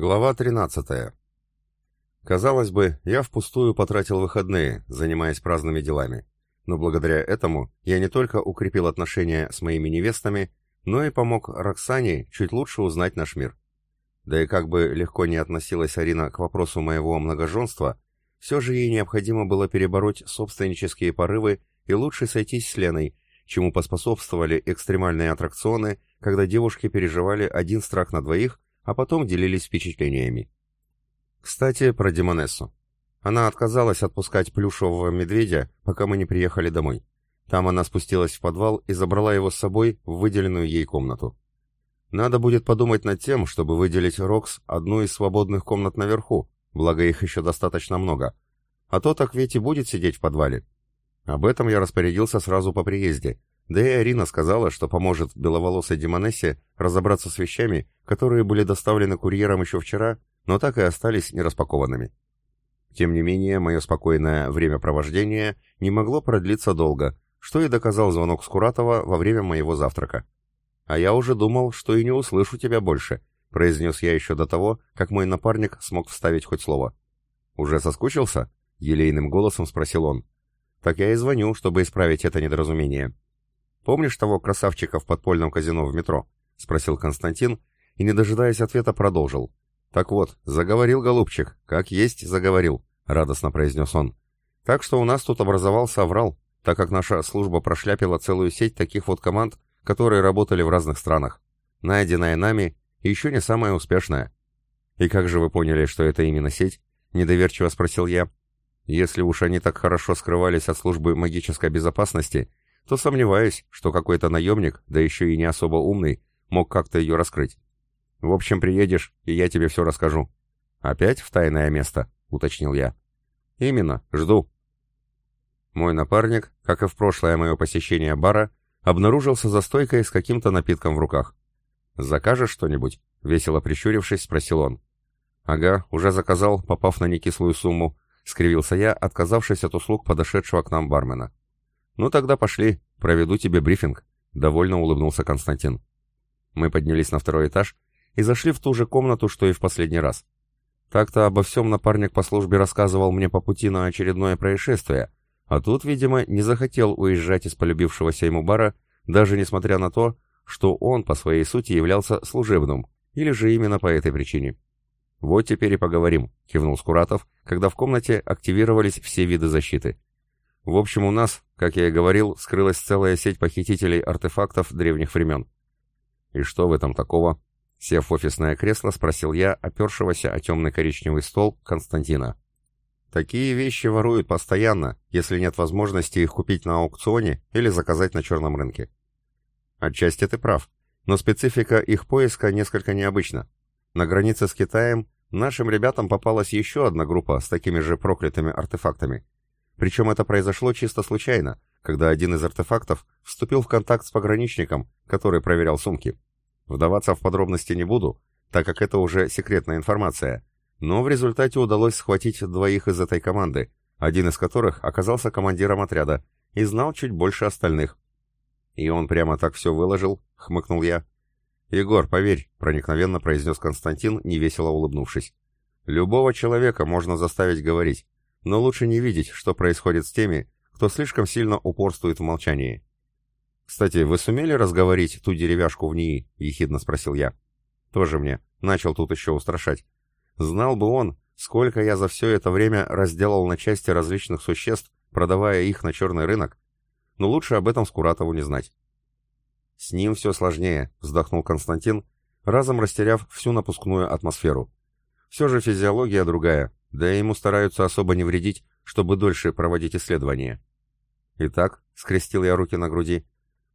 Глава 13. Казалось бы, я впустую потратил выходные, занимаясь праздными делами. Но благодаря этому я не только укрепил отношения с моими невестами, но и помог Роксане чуть лучше узнать наш мир. Да и как бы легко не относилась Арина к вопросу моего многоженства, все же ей необходимо было перебороть собственнические порывы и лучше сойтись с Леной, чему поспособствовали экстремальные аттракционы, когда девушки переживали один страх на двоих, а потом делились впечатлениями. Кстати, про Демонессу. Она отказалась отпускать плюшевого медведя, пока мы не приехали домой. Там она спустилась в подвал и забрала его с собой в выделенную ей комнату. Надо будет подумать над тем, чтобы выделить Рокс одну из свободных комнат наверху, благо их еще достаточно много. А то так ведь и будет сидеть в подвале. Об этом я распорядился сразу по приезде, да и Арина сказала, что поможет беловолосой Демонессе разобраться с вещами, которые были доставлены курьером еще вчера, но так и остались нераспакованными. Тем не менее, мое спокойное времяпровождение не могло продлиться долго, что и доказал звонок Скуратова во время моего завтрака. «А я уже думал, что и не услышу тебя больше», — произнес я еще до того, как мой напарник смог вставить хоть слово. «Уже соскучился?» — елейным голосом спросил он. «Так я и звоню, чтобы исправить это недоразумение». Помнишь того красавчика в подпольном казино в метро?» — спросил Константин и, не дожидаясь ответа, продолжил. «Так вот, заговорил голубчик, как есть заговорил», — радостно произнес он. «Так что у нас тут образовался аврал, так как наша служба прошляпила целую сеть таких вот команд, которые работали в разных странах. Найденная нами еще не самая успешная». «И как же вы поняли, что это именно сеть?» — недоверчиво спросил я. «Если уж они так хорошо скрывались от службы магической безопасности, то сомневаюсь, что какой-то наемник, да еще и не особо умный, мог как-то ее раскрыть. В общем, приедешь, и я тебе все расскажу. Опять в тайное место, уточнил я. Именно, жду. Мой напарник, как и в прошлое мое посещение бара, обнаружился за стойкой с каким-то напитком в руках. «Закажешь что-нибудь?» — весело прищурившись, спросил он. «Ага, уже заказал, попав на некислую сумму», — скривился я, отказавшись от услуг подошедшего к нам бармена. «Ну тогда пошли, проведу тебе брифинг», — довольно улыбнулся Константин. Мы поднялись на второй этаж и зашли в ту же комнату, что и в последний раз. Так-то обо всем напарник по службе рассказывал мне по пути на очередное происшествие, а тут, видимо, не захотел уезжать из полюбившегося ему бара, даже несмотря на то, что он по своей сути являлся служебным, или же именно по этой причине. «Вот теперь и поговорим», — кивнул Скуратов, когда в комнате активировались все виды защиты. В общем, у нас, как я и говорил, скрылась целая сеть похитителей артефактов древних времен. И что в этом такого? Сев в офисное кресло, спросил я опершегося о темный коричневый стол Константина. Такие вещи воруют постоянно, если нет возможности их купить на аукционе или заказать на черном рынке. Отчасти ты прав, но специфика их поиска несколько необычна. На границе с Китаем нашим ребятам попалась еще одна группа с такими же проклятыми артефактами – причем это произошло чисто случайно, когда один из артефактов вступил в контакт с пограничником, который проверял сумки. Вдаваться в подробности не буду, так как это уже секретная информация, но в результате удалось схватить двоих из этой команды, один из которых оказался командиром отряда и знал чуть больше остальных. «И он прямо так все выложил?» — хмыкнул я. «Егор, поверь», — проникновенно произнес Константин, невесело улыбнувшись. «Любого человека можно заставить говорить, но лучше не видеть, что происходит с теми, кто слишком сильно упорствует в молчании. «Кстати, вы сумели разговорить ту деревяшку в НИИ?» — ехидно спросил я. «Тоже мне. Начал тут еще устрашать. Знал бы он, сколько я за все это время разделал на части различных существ, продавая их на черный рынок. Но лучше об этом Скуратову не знать». «С ним все сложнее», — вздохнул Константин, разом растеряв всю напускную атмосферу. «Все же физиология другая, да и ему стараются особо не вредить, чтобы дольше проводить исследования. Итак, скрестил я руки на груди,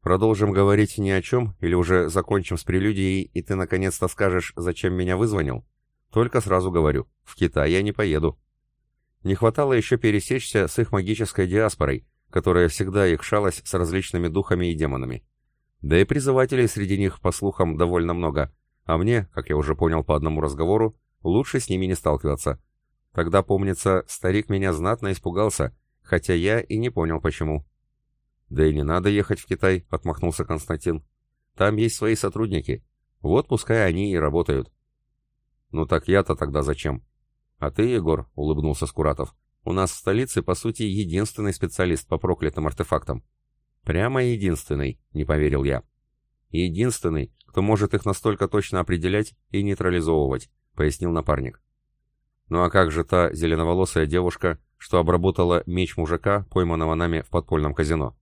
продолжим говорить ни о чем или уже закончим с прелюдией, и ты наконец-то скажешь, зачем меня вызвонил? Только сразу говорю, в Китай я не поеду. Не хватало еще пересечься с их магической диаспорой, которая всегда их шалась с различными духами и демонами. Да и призывателей среди них, по слухам, довольно много, а мне, как я уже понял по одному разговору, лучше с ними не сталкиваться. Тогда, помнится, старик меня знатно испугался, хотя я и не понял почему. «Да и не надо ехать в Китай», — отмахнулся Константин. «Там есть свои сотрудники. Вот пускай они и работают». «Ну так я-то тогда зачем?» «А ты, Егор», — улыбнулся Скуратов, — «у нас в столице, по сути, единственный специалист по проклятым артефактам». «Прямо единственный», — не поверил я. «Единственный, кто может их настолько точно определять и нейтрализовывать», — пояснил напарник. «Ну а как же та зеленоволосая девушка, что обработала меч мужика, пойманного нами в подпольном казино?»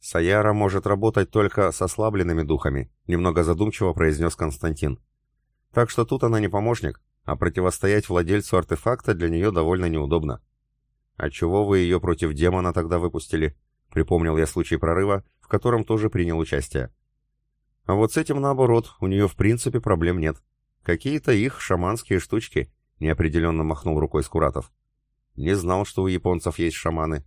«Саяра может работать только с ослабленными духами», — немного задумчиво произнес Константин. «Так что тут она не помощник, а противостоять владельцу артефакта для нее довольно неудобно». «А чего вы ее против демона тогда выпустили?» — припомнил я случай прорыва, в котором тоже принял участие. «А вот с этим наоборот, у нее в принципе проблем нет. Какие-то их шаманские штучки», — неопределенно махнул рукой Скуратов. «Не знал, что у японцев есть шаманы».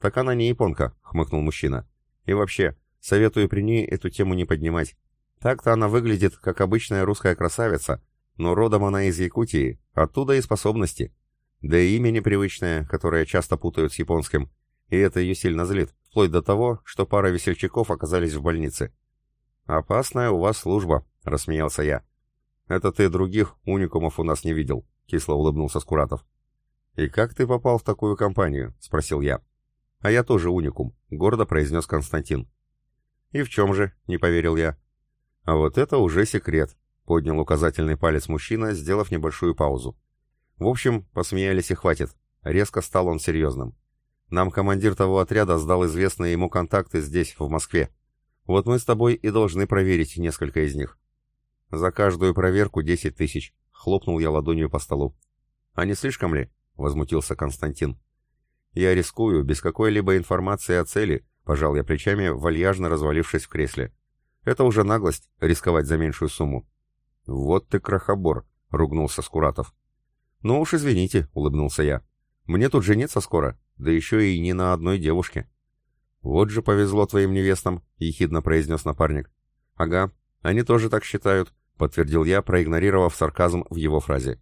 «Так она не японка», — хмыкнул мужчина. И вообще, советую при ней эту тему не поднимать. Так-то она выглядит, как обычная русская красавица, но родом она из Якутии, оттуда и способности. Да и имя непривычное, которое часто путают с японским, и это ее сильно злит, вплоть до того, что пара весельчаков оказались в больнице. «Опасная у вас служба», — рассмеялся я. «Это ты других уникумов у нас не видел», — кисло улыбнулся Скуратов. «И как ты попал в такую компанию?» — спросил я. «А я тоже уникум», — гордо произнес Константин. «И в чем же?» — не поверил я. «А вот это уже секрет», — поднял указательный палец мужчина, сделав небольшую паузу. В общем, посмеялись и хватит. Резко стал он серьезным. Нам командир того отряда сдал известные ему контакты здесь, в Москве. Вот мы с тобой и должны проверить несколько из них. За каждую проверку десять тысяч, хлопнул я ладонью по столу. А не слишком ли? Возмутился Константин. Я рискую, без какой-либо информации о цели, пожал я плечами, вальяжно развалившись в кресле. Это уже наглость, рисковать за меньшую сумму. Вот ты крохобор, ругнулся Скуратов. Ну уж извините, улыбнулся я. Мне тут жениться скоро, да еще и не на одной девушке. Вот же повезло твоим невестам, ехидно произнес напарник. Ага, они тоже так считают, подтвердил я, проигнорировав сарказм в его фразе.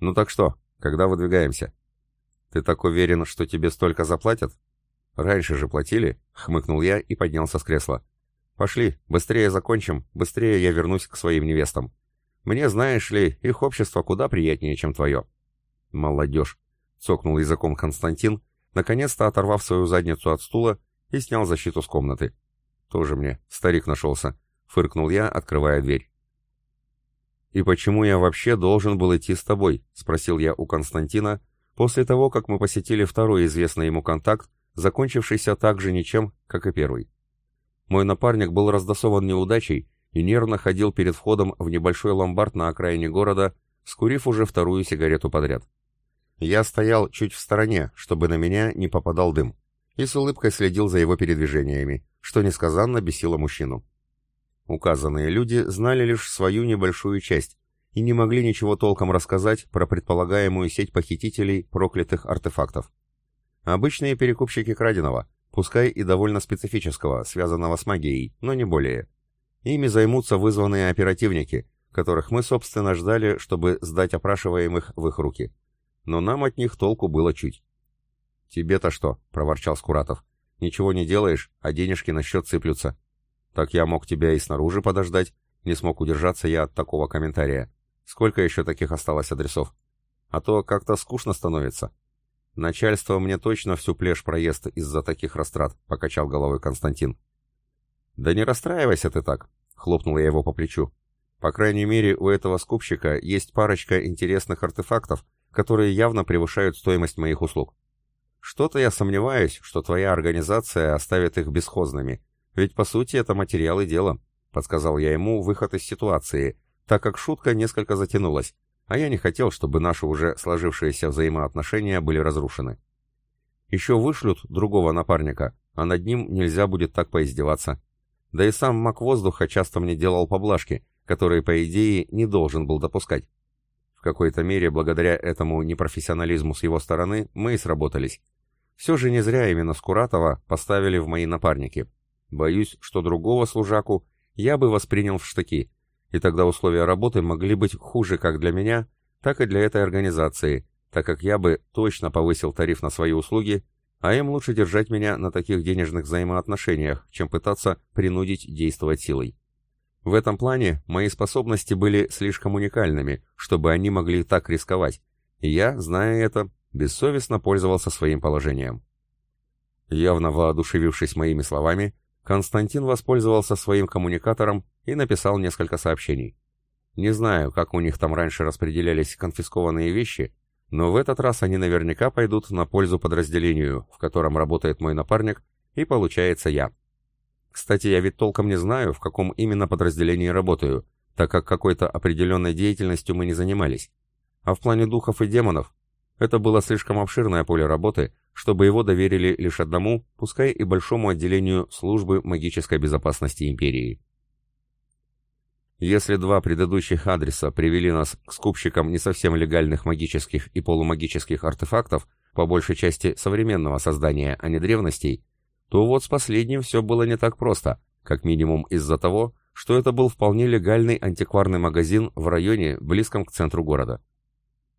Ну так что, когда выдвигаемся? «Ты так уверен, что тебе столько заплатят?» «Раньше же платили», — хмыкнул я и поднялся с кресла. «Пошли, быстрее закончим, быстрее я вернусь к своим невестам. Мне, знаешь ли, их общество куда приятнее, чем твое». «Молодежь», — цокнул языком Константин, наконец-то оторвав свою задницу от стула и снял защиту с комнаты. «Тоже мне, старик нашелся», — фыркнул я, открывая дверь. «И почему я вообще должен был идти с тобой?» — спросил я у Константина, — после того, как мы посетили второй известный ему контакт, закончившийся так же ничем, как и первый. Мой напарник был раздосован неудачей и нервно ходил перед входом в небольшой ломбард на окраине города, скурив уже вторую сигарету подряд. Я стоял чуть в стороне, чтобы на меня не попадал дым, и с улыбкой следил за его передвижениями, что несказанно бесило мужчину. Указанные люди знали лишь свою небольшую часть, и не могли ничего толком рассказать про предполагаемую сеть похитителей проклятых артефактов. Обычные перекупщики краденого, пускай и довольно специфического, связанного с магией, но не более. Ими займутся вызванные оперативники, которых мы, собственно, ждали, чтобы сдать опрашиваемых в их руки. Но нам от них толку было чуть. «Тебе-то что?» — проворчал Скуратов. «Ничего не делаешь, а денежки на счет сыплются». «Так я мог тебя и снаружи подождать», — не смог удержаться я от такого комментария. Сколько еще таких осталось адресов? А то как-то скучно становится. Начальство мне точно всю плешь проест из-за таких растрат, покачал головой Константин. Да не расстраивайся ты так, хлопнул я его по плечу. По крайней мере, у этого скупщика есть парочка интересных артефактов, которые явно превышают стоимость моих услуг. Что-то я сомневаюсь, что твоя организация оставит их бесхозными, ведь по сути это материалы дела, подсказал я ему выход из ситуации, так как шутка несколько затянулась, а я не хотел, чтобы наши уже сложившиеся взаимоотношения были разрушены. Еще вышлют другого напарника, а над ним нельзя будет так поиздеваться. Да и сам маг воздуха часто мне делал поблажки, которые, по идее, не должен был допускать. В какой-то мере, благодаря этому непрофессионализму с его стороны, мы и сработались. Все же не зря именно Скуратова поставили в мои напарники. Боюсь, что другого служаку я бы воспринял в штыки, и тогда условия работы могли быть хуже как для меня, так и для этой организации, так как я бы точно повысил тариф на свои услуги, а им лучше держать меня на таких денежных взаимоотношениях, чем пытаться принудить действовать силой. В этом плане мои способности были слишком уникальными, чтобы они могли так рисковать, и я, зная это, бессовестно пользовался своим положением. Явно воодушевившись моими словами, Константин воспользовался своим коммуникатором и написал несколько сообщений. Не знаю, как у них там раньше распределялись конфискованные вещи, но в этот раз они наверняка пойдут на пользу подразделению, в котором работает мой напарник, и получается я. Кстати, я ведь толком не знаю, в каком именно подразделении работаю, так как какой-то определенной деятельностью мы не занимались. А в плане духов и демонов, это было слишком обширное поле работы, чтобы его доверили лишь одному, пускай и большому отделению службы магической безопасности империи. Если два предыдущих адреса привели нас к скупщикам не совсем легальных магических и полумагических артефактов, по большей части современного создания, а не древностей, то вот с последним все было не так просто, как минимум из-за того, что это был вполне легальный антикварный магазин в районе, близком к центру города.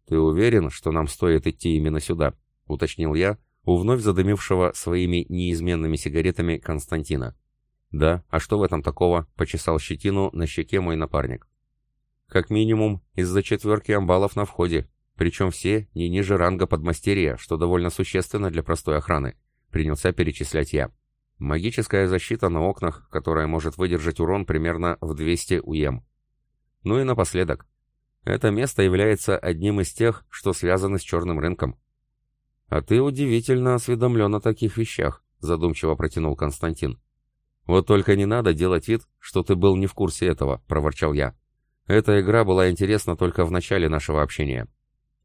«Ты уверен, что нам стоит идти именно сюда?» — уточнил я у вновь задымившего своими неизменными сигаретами Константина. «Да, а что в этом такого?» — почесал щетину на щеке мой напарник. «Как минимум, из-за четверки амбалов на входе, причем все не ниже ранга подмастерья, что довольно существенно для простой охраны принялся перечислять я. Магическая защита на окнах, которая может выдержать урон примерно в 200 УЕМ. Ну и напоследок. Это место является одним из тех, что связаны с черным рынком. «А ты удивительно осведомлен о таких вещах», — задумчиво протянул Константин. «Вот только не надо делать вид, что ты был не в курсе этого», — проворчал я. «Эта игра была интересна только в начале нашего общения».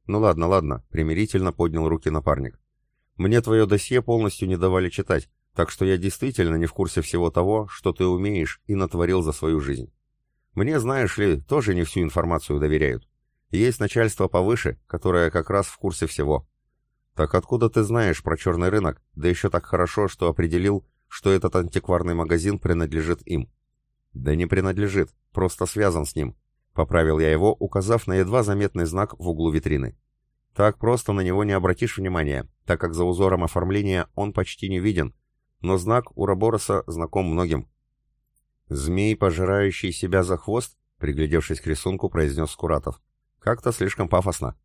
«Ну ладно, ладно», — примирительно поднял руки напарник. Мне твое досье полностью не давали читать, так что я действительно не в курсе всего того, что ты умеешь и натворил за свою жизнь. Мне, знаешь ли, тоже не всю информацию доверяют. Есть начальство повыше, которое как раз в курсе всего. Так откуда ты знаешь про черный рынок, да еще так хорошо, что определил, что этот антикварный магазин принадлежит им? Да не принадлежит, просто связан с ним. Поправил я его, указав на едва заметный знак в углу витрины. Так просто на него не обратишь внимания, так как за узором оформления он почти не виден, но знак Урабороса знаком многим. «Змей, пожирающий себя за хвост?» — приглядевшись к рисунку, произнес Скуратов. «Как-то слишком пафосно».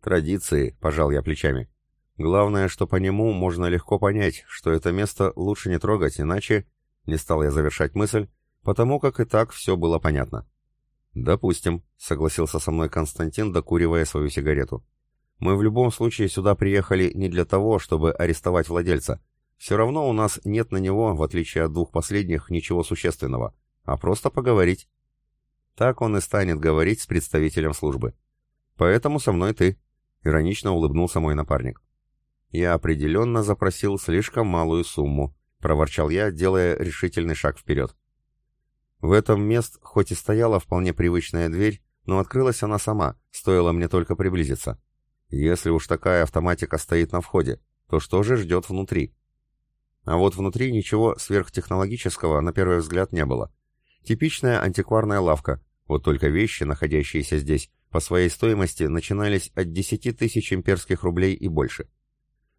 «Традиции», — пожал я плечами. «Главное, что по нему можно легко понять, что это место лучше не трогать, иначе...» Не стал я завершать мысль, потому как и так все было понятно. «Допустим», — согласился со мной Константин, докуривая свою сигарету. Мы в любом случае сюда приехали не для того, чтобы арестовать владельца. Все равно у нас нет на него, в отличие от двух последних, ничего существенного, а просто поговорить. Так он и станет говорить с представителем службы. Поэтому со мной ты, — иронично улыбнулся мой напарник. Я определенно запросил слишком малую сумму, — проворчал я, делая решительный шаг вперед. В этом мест хоть и стояла вполне привычная дверь, но открылась она сама, стоило мне только приблизиться. Если уж такая автоматика стоит на входе, то что же ждет внутри? А вот внутри ничего сверхтехнологического на первый взгляд не было. Типичная антикварная лавка, вот только вещи, находящиеся здесь, по своей стоимости начинались от 10 тысяч имперских рублей и больше.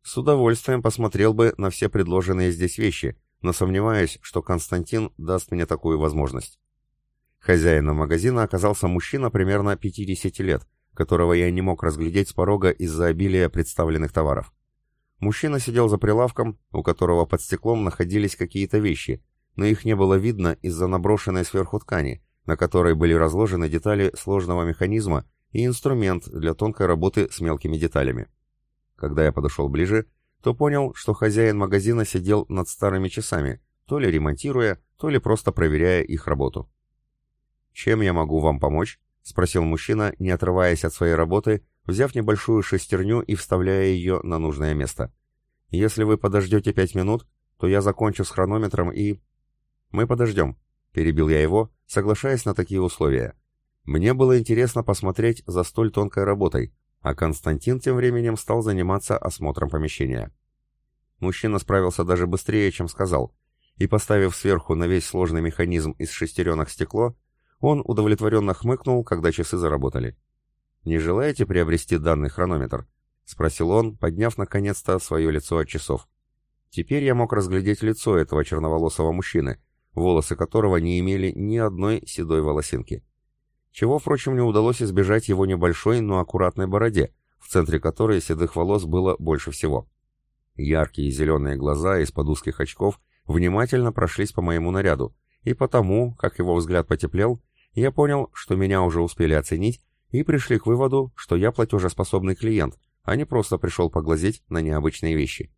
С удовольствием посмотрел бы на все предложенные здесь вещи, но сомневаюсь, что Константин даст мне такую возможность. Хозяином магазина оказался мужчина примерно 50 лет, которого я не мог разглядеть с порога из-за обилия представленных товаров. Мужчина сидел за прилавком, у которого под стеклом находились какие-то вещи, но их не было видно из-за наброшенной сверху ткани, на которой были разложены детали сложного механизма и инструмент для тонкой работы с мелкими деталями. Когда я подошел ближе, то понял, что хозяин магазина сидел над старыми часами, то ли ремонтируя, то ли просто проверяя их работу. «Чем я могу вам помочь?» — спросил мужчина, не отрываясь от своей работы, взяв небольшую шестерню и вставляя ее на нужное место. «Если вы подождете пять минут, то я закончу с хронометром и...» «Мы подождем», — перебил я его, соглашаясь на такие условия. Мне было интересно посмотреть за столь тонкой работой, а Константин тем временем стал заниматься осмотром помещения. Мужчина справился даже быстрее, чем сказал, и, поставив сверху на весь сложный механизм из шестеренок стекло, он удовлетворенно хмыкнул, когда часы заработали. «Не желаете приобрести данный хронометр?» — спросил он, подняв наконец-то свое лицо от часов. Теперь я мог разглядеть лицо этого черноволосого мужчины, волосы которого не имели ни одной седой волосинки. Чего, впрочем, не удалось избежать его небольшой, но аккуратной бороде, в центре которой седых волос было больше всего. Яркие зеленые глаза из-под узких очков внимательно прошлись по моему наряду, и потому, как его взгляд потеплел, я понял, что меня уже успели оценить и пришли к выводу, что я платежеспособный клиент, а не просто пришел поглазеть на необычные вещи.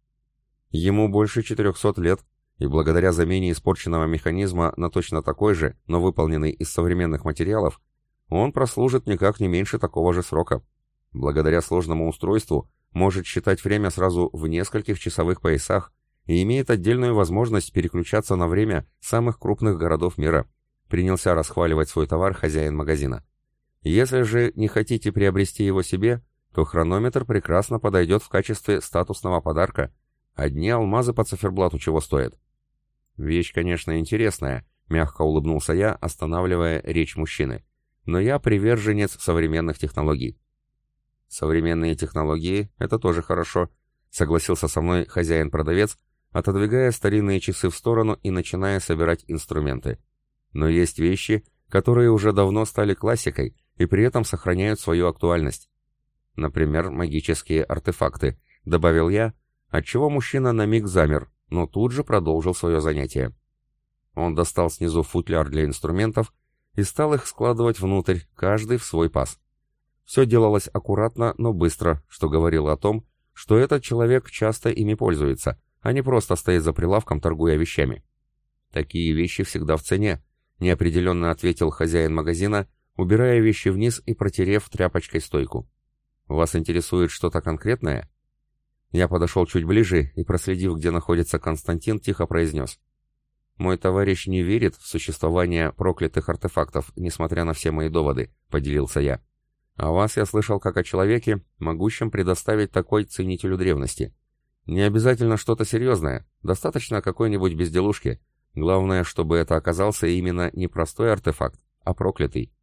Ему больше 400 лет, и благодаря замене испорченного механизма на точно такой же, но выполненный из современных материалов, он прослужит никак не меньше такого же срока. Благодаря сложному устройству может считать время сразу в нескольких часовых поясах и имеет отдельную возможность переключаться на время самых крупных городов мира. Принялся расхваливать свой товар хозяин магазина. Если же не хотите приобрести его себе, то хронометр прекрасно подойдет в качестве статусного подарка. Одни алмазы по циферблату чего стоят. Вещь, конечно, интересная, мягко улыбнулся я, останавливая речь мужчины. Но я приверженец современных технологий. Современные технологии — это тоже хорошо, согласился со мной хозяин-продавец, отодвигая старинные часы в сторону и начиная собирать инструменты. Но есть вещи, которые уже давно стали классикой и при этом сохраняют свою актуальность. Например, магические артефакты, добавил я, отчего мужчина на миг замер, но тут же продолжил свое занятие. Он достал снизу футляр для инструментов и стал их складывать внутрь, каждый в свой паз. Все делалось аккуратно, но быстро, что говорило о том, что этот человек часто ими пользуется, а не просто стоит за прилавком, торгуя вещами. «Такие вещи всегда в цене», — неопределенно ответил хозяин магазина, убирая вещи вниз и протерев тряпочкой стойку. «Вас интересует что-то конкретное?» Я подошел чуть ближе и, проследив, где находится Константин, тихо произнес. «Мой товарищ не верит в существование проклятых артефактов, несмотря на все мои доводы», — поделился я. «А вас я слышал как о человеке, могущем предоставить такой ценителю древности. Не обязательно что-то серьезное, достаточно какой-нибудь безделушки. Главное, чтобы это оказался именно не простой артефакт, а проклятый.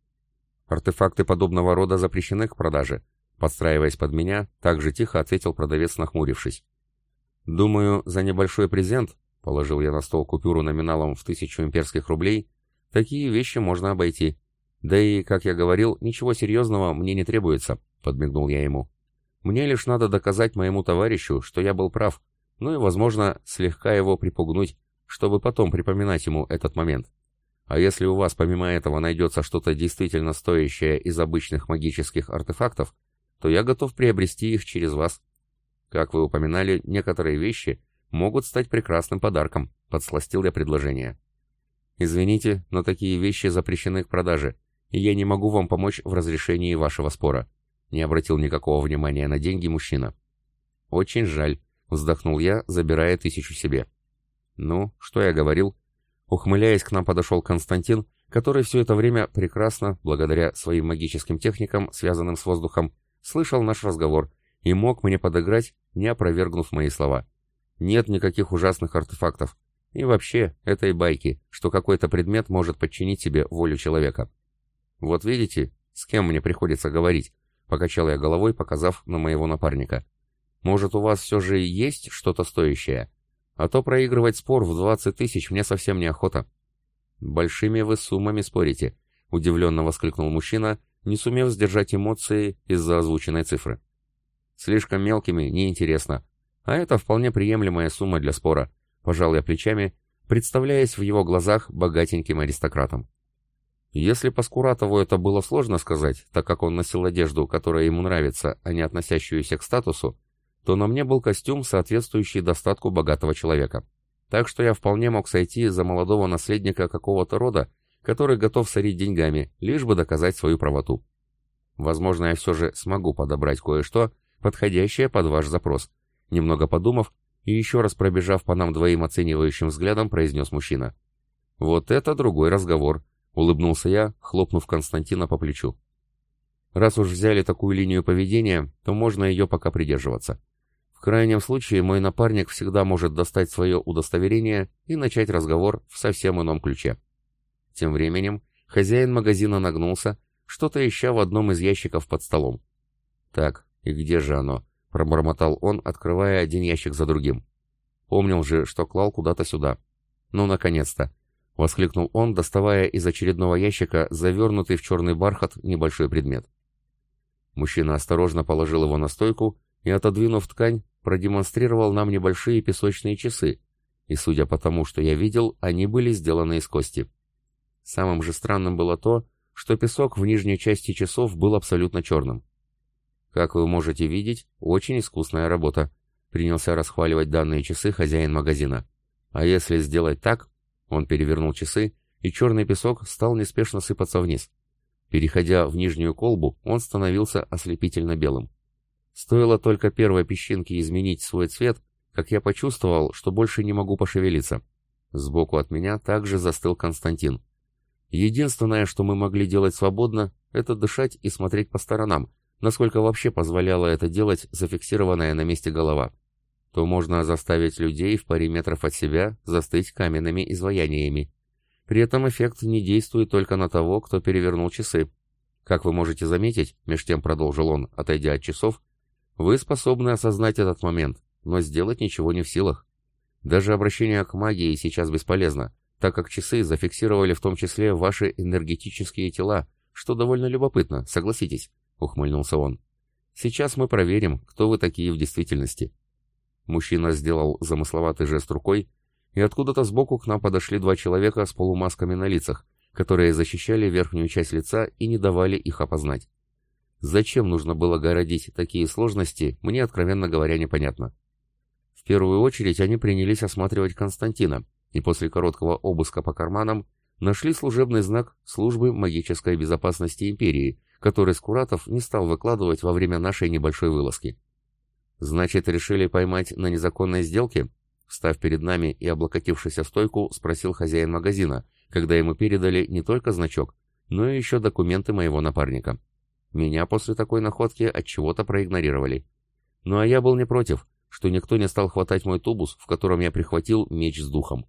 Артефакты подобного рода запрещены к продаже. Подстраиваясь под меня, так же тихо ответил продавец, нахмурившись. «Думаю, за небольшой презент, — положил я на стол купюру номиналом в тысячу имперских рублей, — такие вещи можно обойти. Да и, как я говорил, ничего серьезного мне не требуется», — подмигнул я ему. Мне лишь надо доказать моему товарищу, что я был прав, ну и, возможно, слегка его припугнуть, чтобы потом припоминать ему этот момент. А если у вас помимо этого найдется что-то действительно стоящее из обычных магических артефактов, то я готов приобрести их через вас. Как вы упоминали, некоторые вещи могут стать прекрасным подарком, подсластил я предложение. Извините, но такие вещи запрещены к продаже, и я не могу вам помочь в разрешении вашего спора. Не обратил никакого внимания на деньги мужчина. «Очень жаль», — вздохнул я, забирая тысячу себе. «Ну, что я говорил?» Ухмыляясь, к нам подошел Константин, который все это время прекрасно, благодаря своим магическим техникам, связанным с воздухом, слышал наш разговор и мог мне подыграть, не опровергнув мои слова. Нет никаких ужасных артефактов. И вообще, этой байки, что какой-то предмет может подчинить себе волю человека. Вот видите, с кем мне приходится говорить, Покачал я головой, показав на моего напарника. «Может, у вас все же есть что-то стоящее? А то проигрывать спор в двадцать тысяч мне совсем неохота». «Большими вы суммами спорите», — удивленно воскликнул мужчина, не сумев сдержать эмоции из-за озвученной цифры. «Слишком мелкими неинтересно. А это вполне приемлемая сумма для спора», — пожал я плечами, представляясь в его глазах богатеньким аристократом. Если по Скуратову это было сложно сказать, так как он носил одежду, которая ему нравится, а не относящуюся к статусу, то на мне был костюм, соответствующий достатку богатого человека. Так что я вполне мог сойти за молодого наследника какого-то рода, который готов сорить деньгами, лишь бы доказать свою правоту. Возможно, я все же смогу подобрать кое-что, подходящее под ваш запрос. Немного подумав и еще раз пробежав по нам двоим оценивающим взглядом, произнес мужчина. Вот это другой разговор, Улыбнулся я, хлопнув Константина по плечу. Раз уж взяли такую линию поведения, то можно ее пока придерживаться. В крайнем случае мой напарник всегда может достать свое удостоверение и начать разговор в совсем ином ключе. Тем временем хозяин магазина нагнулся, что-то ища в одном из ящиков под столом. «Так, и где же оно?» — пробормотал он, открывая один ящик за другим. Помнил же, что клал куда-то сюда. «Ну, наконец-то!» воскликнул он, доставая из очередного ящика завернутый в черный бархат небольшой предмет. Мужчина осторожно положил его на стойку и, отодвинув ткань, продемонстрировал нам небольшие песочные часы, и, судя по тому, что я видел, они были сделаны из кости. Самым же странным было то, что песок в нижней части часов был абсолютно черным. Как вы можете видеть, очень искусная работа, принялся расхваливать данные часы хозяин магазина. А если сделать так, он перевернул часы, и черный песок стал неспешно сыпаться вниз. Переходя в нижнюю колбу, он становился ослепительно белым. Стоило только первой песчинке изменить свой цвет, как я почувствовал, что больше не могу пошевелиться. Сбоку от меня также застыл Константин. Единственное, что мы могли делать свободно, это дышать и смотреть по сторонам, насколько вообще позволяло это делать зафиксированная на месте голова. То можно заставить людей в паре метров от себя застыть каменными изваяниями. При этом эффект не действует только на того, кто перевернул часы. Как вы можете заметить, меж тем продолжил он, отойдя от часов, вы способны осознать этот момент, но сделать ничего не в силах. Даже обращение к магии сейчас бесполезно, так как часы зафиксировали в том числе ваши энергетические тела, что довольно любопытно, согласитесь, ухмыльнулся он. Сейчас мы проверим, кто вы такие в действительности. Мужчина сделал замысловатый жест рукой, и откуда-то сбоку к нам подошли два человека с полумасками на лицах, которые защищали верхнюю часть лица и не давали их опознать. Зачем нужно было городить такие сложности, мне, откровенно говоря, непонятно. В первую очередь они принялись осматривать Константина, и после короткого обыска по карманам нашли служебный знак службы магической безопасности империи, который Скуратов не стал выкладывать во время нашей небольшой вылазки. Значит, решили поймать на незаконной сделке? Встав перед нами и облокотившись о стойку, спросил хозяин магазина, когда ему передали не только значок, но и еще документы моего напарника. Меня после такой находки от чего-то проигнорировали. Ну а я был не против, что никто не стал хватать мой тубус, в котором я прихватил меч с духом.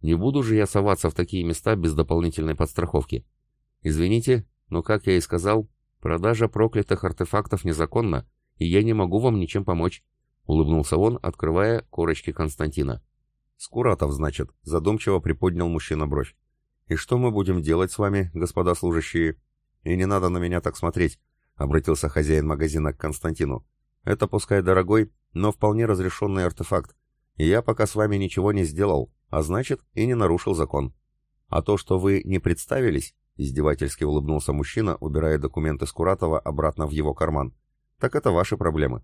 Не буду же я соваться в такие места без дополнительной подстраховки. Извините, но, как я и сказал, продажа проклятых артефактов незаконна, и я не могу вам ничем помочь», — улыбнулся он, открывая корочки Константина. «Скуратов, значит», — задумчиво приподнял мужчина бровь. «И что мы будем делать с вами, господа служащие?» «И не надо на меня так смотреть», — обратился хозяин магазина к Константину. «Это пускай дорогой, но вполне разрешенный артефакт, и я пока с вами ничего не сделал, а значит, и не нарушил закон. А то, что вы не представились, издевательски улыбнулся мужчина, убирая документы Скуратова обратно в его карман, так это ваши проблемы.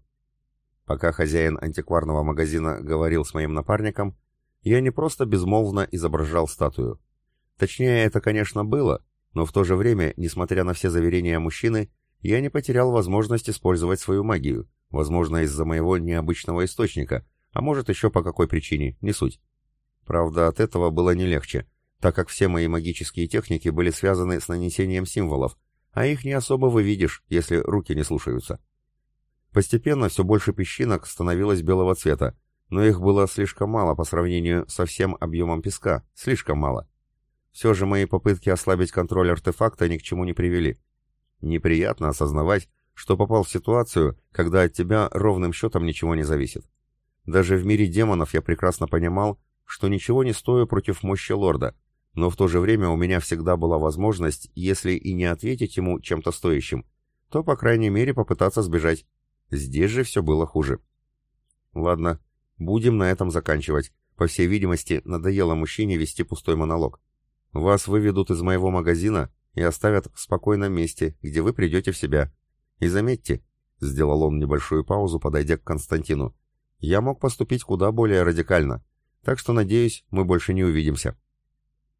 Пока хозяин антикварного магазина говорил с моим напарником, я не просто безмолвно изображал статую. Точнее, это, конечно, было, но в то же время, несмотря на все заверения мужчины, я не потерял возможность использовать свою магию, возможно, из-за моего необычного источника, а может еще по какой причине, не суть. Правда, от этого было не легче, так как все мои магические техники были связаны с нанесением символов, а их не особо вывидишь, если руки не слушаются. Постепенно все больше песчинок становилось белого цвета, но их было слишком мало по сравнению со всем объемом песка, слишком мало. Все же мои попытки ослабить контроль артефакта ни к чему не привели. Неприятно осознавать, что попал в ситуацию, когда от тебя ровным счетом ничего не зависит. Даже в мире демонов я прекрасно понимал, что ничего не стою против мощи лорда, но в то же время у меня всегда была возможность, если и не ответить ему чем-то стоящим, то, по крайней мере, попытаться сбежать. Здесь же все было хуже. Ладно, будем на этом заканчивать. По всей видимости, надоело мужчине вести пустой монолог. Вас выведут из моего магазина и оставят в спокойном месте, где вы придете в себя. И заметьте, сделал он небольшую паузу, подойдя к Константину, я мог поступить куда более радикально, так что, надеюсь, мы больше не увидимся.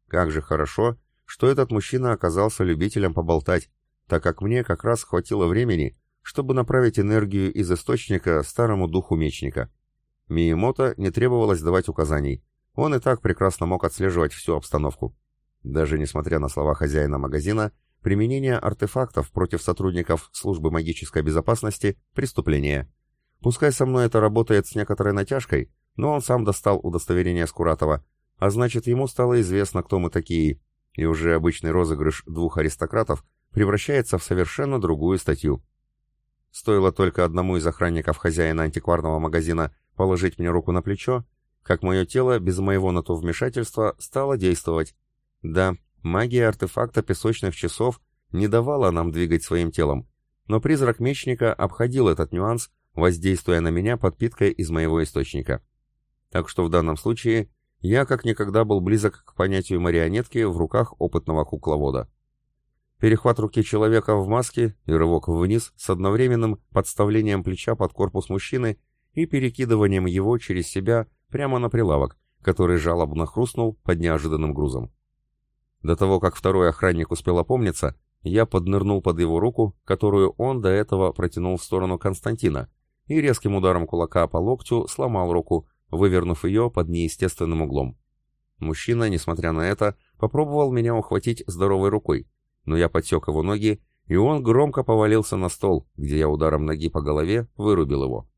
Как же хорошо, что этот мужчина оказался любителем поболтать, так как мне как раз хватило времени, чтобы направить энергию из источника старому духу мечника. Миемото не требовалось давать указаний, он и так прекрасно мог отслеживать всю обстановку. Даже несмотря на слова хозяина магазина, применение артефактов против сотрудников службы магической безопасности – преступление. Пускай со мной это работает с некоторой натяжкой, но он сам достал удостоверение Скуратова, а значит, ему стало известно, кто мы такие, и уже обычный розыгрыш двух аристократов превращается в совершенно другую статью. Стоило только одному из охранников хозяина антикварного магазина положить мне руку на плечо, как мое тело без моего на то вмешательства стало действовать, Да, магия артефакта песочных часов не давала нам двигать своим телом, но призрак мечника обходил этот нюанс, воздействуя на меня подпиткой из моего источника. Так что в данном случае я как никогда был близок к понятию марионетки в руках опытного кукловода. Перехват руки человека в маске и рывок вниз с одновременным подставлением плеча под корпус мужчины и перекидыванием его через себя прямо на прилавок, который жалобно хрустнул под неожиданным грузом. До того, как второй охранник успел опомниться, я поднырнул под его руку, которую он до этого протянул в сторону Константина, и резким ударом кулака по локтю сломал руку, вывернув ее под неестественным углом. Мужчина, несмотря на это, попробовал меня ухватить здоровой рукой, но я подсек его ноги, и он громко повалился на стол, где я ударом ноги по голове вырубил его.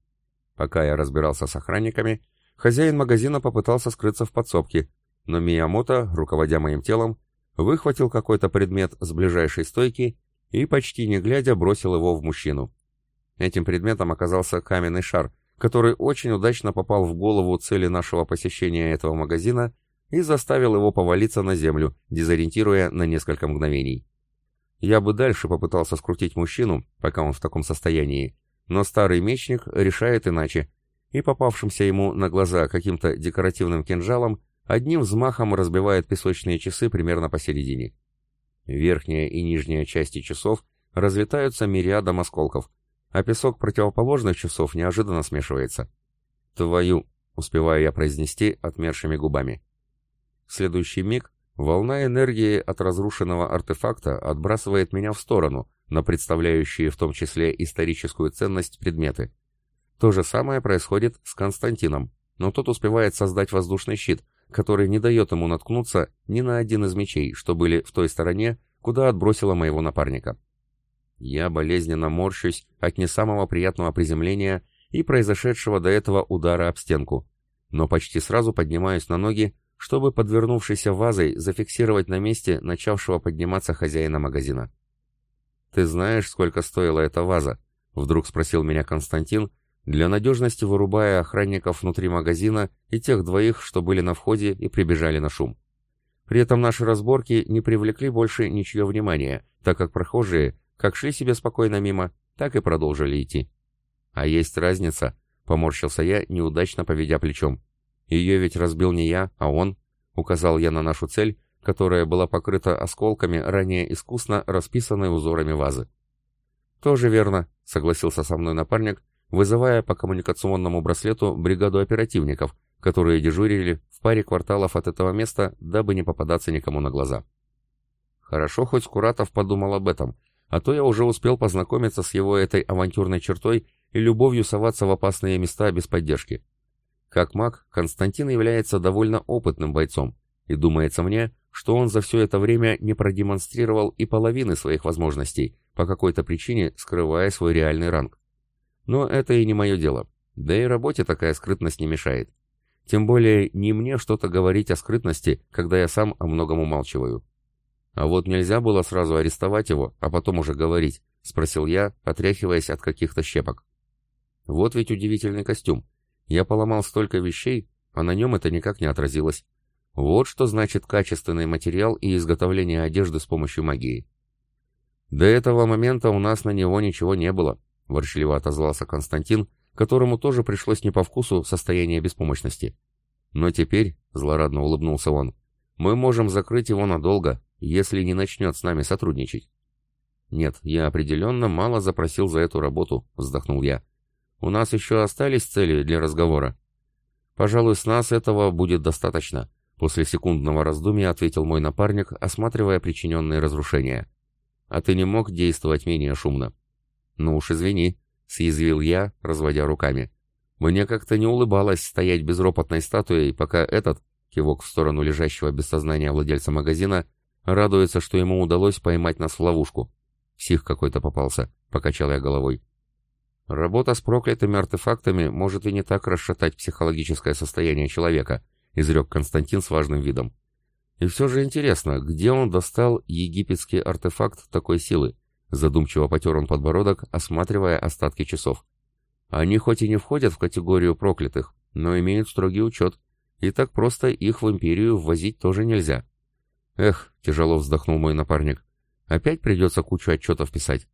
Пока я разбирался с охранниками, хозяин магазина попытался скрыться в подсобке, но Миямото, руководя моим телом, выхватил какой-то предмет с ближайшей стойки и, почти не глядя, бросил его в мужчину. Этим предметом оказался каменный шар, который очень удачно попал в голову цели нашего посещения этого магазина и заставил его повалиться на землю, дезориентируя на несколько мгновений. Я бы дальше попытался скрутить мужчину, пока он в таком состоянии, но старый мечник решает иначе, и попавшимся ему на глаза каким-то декоративным кинжалом одним взмахом разбивает песочные часы примерно посередине. Верхняя и нижняя части часов разлетаются мириадом осколков, а песок противоположных часов неожиданно смешивается. «Твою!» — успеваю я произнести отмершими губами. В следующий миг Волна энергии от разрушенного артефакта отбрасывает меня в сторону, на представляющие в том числе историческую ценность предметы. То же самое происходит с Константином, но тот успевает создать воздушный щит, который не дает ему наткнуться ни на один из мечей, что были в той стороне, куда отбросило моего напарника. Я болезненно морщусь от не самого приятного приземления и произошедшего до этого удара об стенку, но почти сразу поднимаюсь на ноги чтобы подвернувшейся вазой зафиксировать на месте начавшего подниматься хозяина магазина. «Ты знаешь, сколько стоила эта ваза?» — вдруг спросил меня Константин, для надежности вырубая охранников внутри магазина и тех двоих, что были на входе и прибежали на шум. При этом наши разборки не привлекли больше ничье внимания, так как прохожие как шли себе спокойно мимо, так и продолжили идти. «А есть разница», — поморщился я, неудачно поведя плечом. Ее ведь разбил не я, а он, указал я на нашу цель, которая была покрыта осколками, ранее искусно расписанной узорами вазы. «Тоже верно», — согласился со мной напарник, вызывая по коммуникационному браслету бригаду оперативников, которые дежурили в паре кварталов от этого места, дабы не попадаться никому на глаза. Хорошо, хоть Скуратов подумал об этом, а то я уже успел познакомиться с его этой авантюрной чертой и любовью соваться в опасные места без поддержки. Как маг, Константин является довольно опытным бойцом, и думается мне, что он за все это время не продемонстрировал и половины своих возможностей, по какой-то причине скрывая свой реальный ранг. Но это и не мое дело, да и работе такая скрытность не мешает. Тем более не мне что-то говорить о скрытности, когда я сам о многом умалчиваю. А вот нельзя было сразу арестовать его, а потом уже говорить, спросил я, отряхиваясь от каких-то щепок. Вот ведь удивительный костюм. Я поломал столько вещей, а на нем это никак не отразилось. Вот что значит качественный материал и изготовление одежды с помощью магии. До этого момента у нас на него ничего не было, ворчливо отозвался Константин, которому тоже пришлось не по вкусу состояние беспомощности. Но теперь, злорадно улыбнулся он, мы можем закрыть его надолго, если не начнет с нами сотрудничать. Нет, я определенно мало запросил за эту работу, вздохнул я. У нас еще остались цели для разговора. Пожалуй, с нас этого будет достаточно. После секундного раздумья ответил мой напарник, осматривая причиненные разрушения. А ты не мог действовать менее шумно? Ну уж извини, съязвил я, разводя руками. Мне как-то не улыбалось стоять безропотной статуей, пока этот, кивок в сторону лежащего без сознания владельца магазина, радуется, что ему удалось поймать нас в ловушку. Псих какой-то попался, покачал я головой. Работа с проклятыми артефактами может и не так расшатать психологическое состояние человека, изрек Константин с важным видом. И все же интересно, где он достал египетский артефакт такой силы? Задумчиво потер он подбородок, осматривая остатки часов. Они хоть и не входят в категорию проклятых, но имеют строгий учет, и так просто их в империю ввозить тоже нельзя. Эх, тяжело вздохнул мой напарник. Опять придется кучу отчетов писать.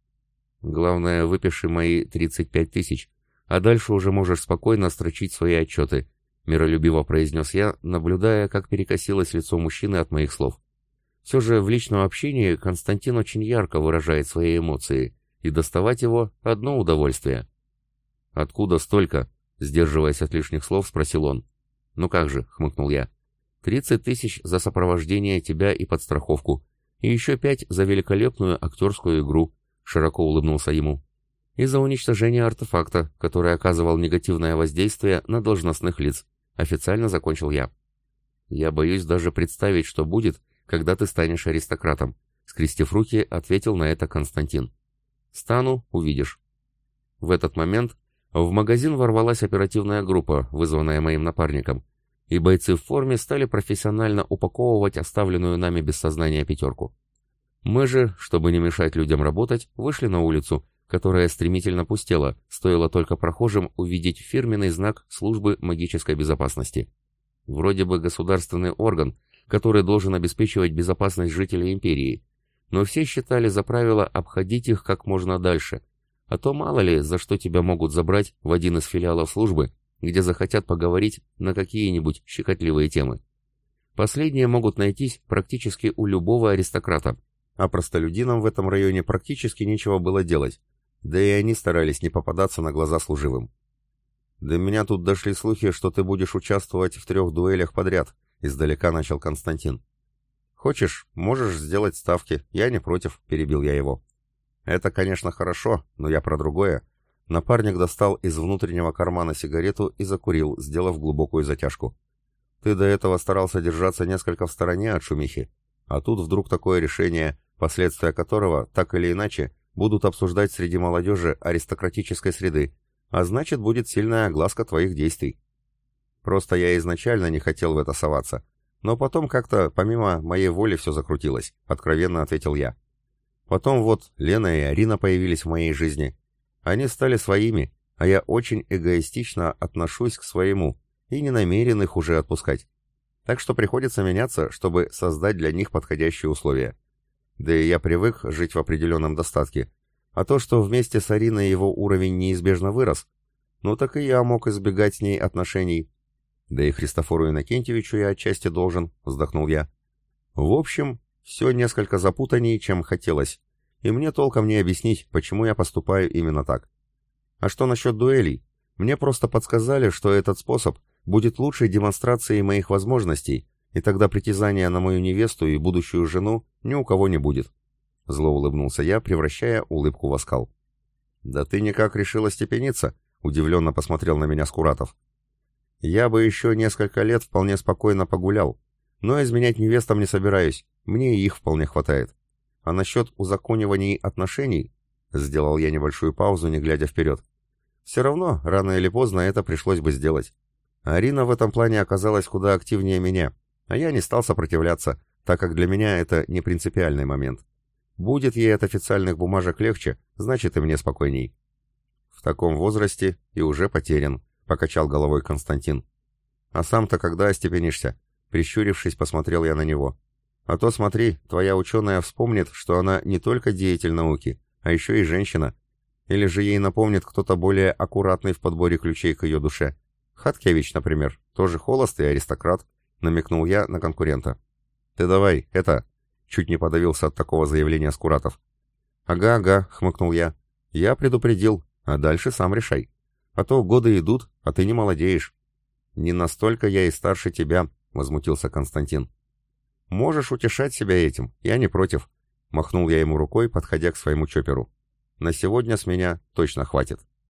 Главное, выпиши мои 35 тысяч, а дальше уже можешь спокойно строчить свои отчеты, миролюбиво произнес я, наблюдая, как перекосилось лицо мужчины от моих слов. Все же в личном общении Константин очень ярко выражает свои эмоции, и доставать его — одно удовольствие. «Откуда столько?» — сдерживаясь от лишних слов, спросил он. «Ну как же», — хмыкнул я. «Тридцать тысяч за сопровождение тебя и подстраховку, и еще пять за великолепную актерскую игру», — широко улыбнулся ему. «И за уничтожение артефакта, который оказывал негативное воздействие на должностных лиц», — официально закончил я. «Я боюсь даже представить, что будет, когда ты станешь аристократом», — скрестив руки, ответил на это Константин. «Стану, увидишь». В этот момент в магазин ворвалась оперативная группа, вызванная моим напарником, и бойцы в форме стали профессионально упаковывать оставленную нами без сознания пятерку. Мы же, чтобы не мешать людям работать, вышли на улицу, которая стремительно пустела, стоило только прохожим увидеть фирменный знак службы магической безопасности. Вроде бы государственный орган, который должен обеспечивать безопасность жителей империи, но все считали за правило обходить их как можно дальше, а то мало ли, за что тебя могут забрать в один из филиалов службы, где захотят поговорить на какие-нибудь щекотливые темы. Последние могут найтись практически у любого аристократа, а простолюдинам в этом районе практически нечего было делать, да и они старались не попадаться на глаза служивым. «До меня тут дошли слухи, что ты будешь участвовать в трех дуэлях подряд», — издалека начал Константин. «Хочешь, можешь сделать ставки, я не против», — перебил я его. Это, конечно, хорошо, но я про другое. Напарник достал из внутреннего кармана сигарету и закурил, сделав глубокую затяжку. Ты до этого старался держаться несколько в стороне от шумихи, а тут вдруг такое решение, последствия которого, так или иначе, будут обсуждать среди молодежи аристократической среды, а значит, будет сильная огласка твоих действий. Просто я изначально не хотел в это соваться, но потом как-то, помимо моей воли, все закрутилось, откровенно ответил я. Потом вот Лена и Арина появились в моей жизни. Они стали своими, а я очень эгоистично отношусь к своему и не намерен их уже отпускать. Так что приходится меняться, чтобы создать для них подходящие условия. Да и я привык жить в определенном достатке. А то, что вместе с Ариной его уровень неизбежно вырос, ну так и я мог избегать с ней отношений. Да и Христофору Иннокентьевичу я отчасти должен, вздохнул я. В общем, все несколько запутаннее, чем хотелось, и мне толком не объяснить, почему я поступаю именно так. А что насчет дуэлей? Мне просто подсказали, что этот способ будет лучшей демонстрацией моих возможностей, и тогда притязания на мою невесту и будущую жену ни у кого не будет. Зло улыбнулся я, превращая улыбку в оскал. «Да ты никак решила степениться?» — удивленно посмотрел на меня Скуратов. «Я бы еще несколько лет вполне спокойно погулял, но изменять невестам не собираюсь, мне и их вполне хватает. А насчет узакониваний отношений, сделал я небольшую паузу, не глядя вперед, все равно, рано или поздно это пришлось бы сделать. Арина в этом плане оказалась куда активнее меня, а я не стал сопротивляться, так как для меня это не принципиальный момент. Будет ей от официальных бумажек легче, значит и мне спокойней. В таком возрасте и уже потерян, покачал головой Константин. А сам-то когда остепенишься? Прищурившись, посмотрел я на него. А то смотри, твоя ученая вспомнит, что она не только деятель науки, а еще и женщина. Или же ей напомнит кто-то более аккуратный в подборе ключей к ее душе. Хаткевич, например, тоже холост и аристократ, намекнул я на конкурента. Ты давай, это... Чуть не подавился от такого заявления Скуратов. «Ага, ага», — хмыкнул я. «Я предупредил, а дальше сам решай. А то годы идут, а ты не молодеешь». «Не настолько я и старше тебя», — возмутился Константин. «Можешь утешать себя этим, я не против», — махнул я ему рукой, подходя к своему чоперу. «На сегодня с меня точно хватит».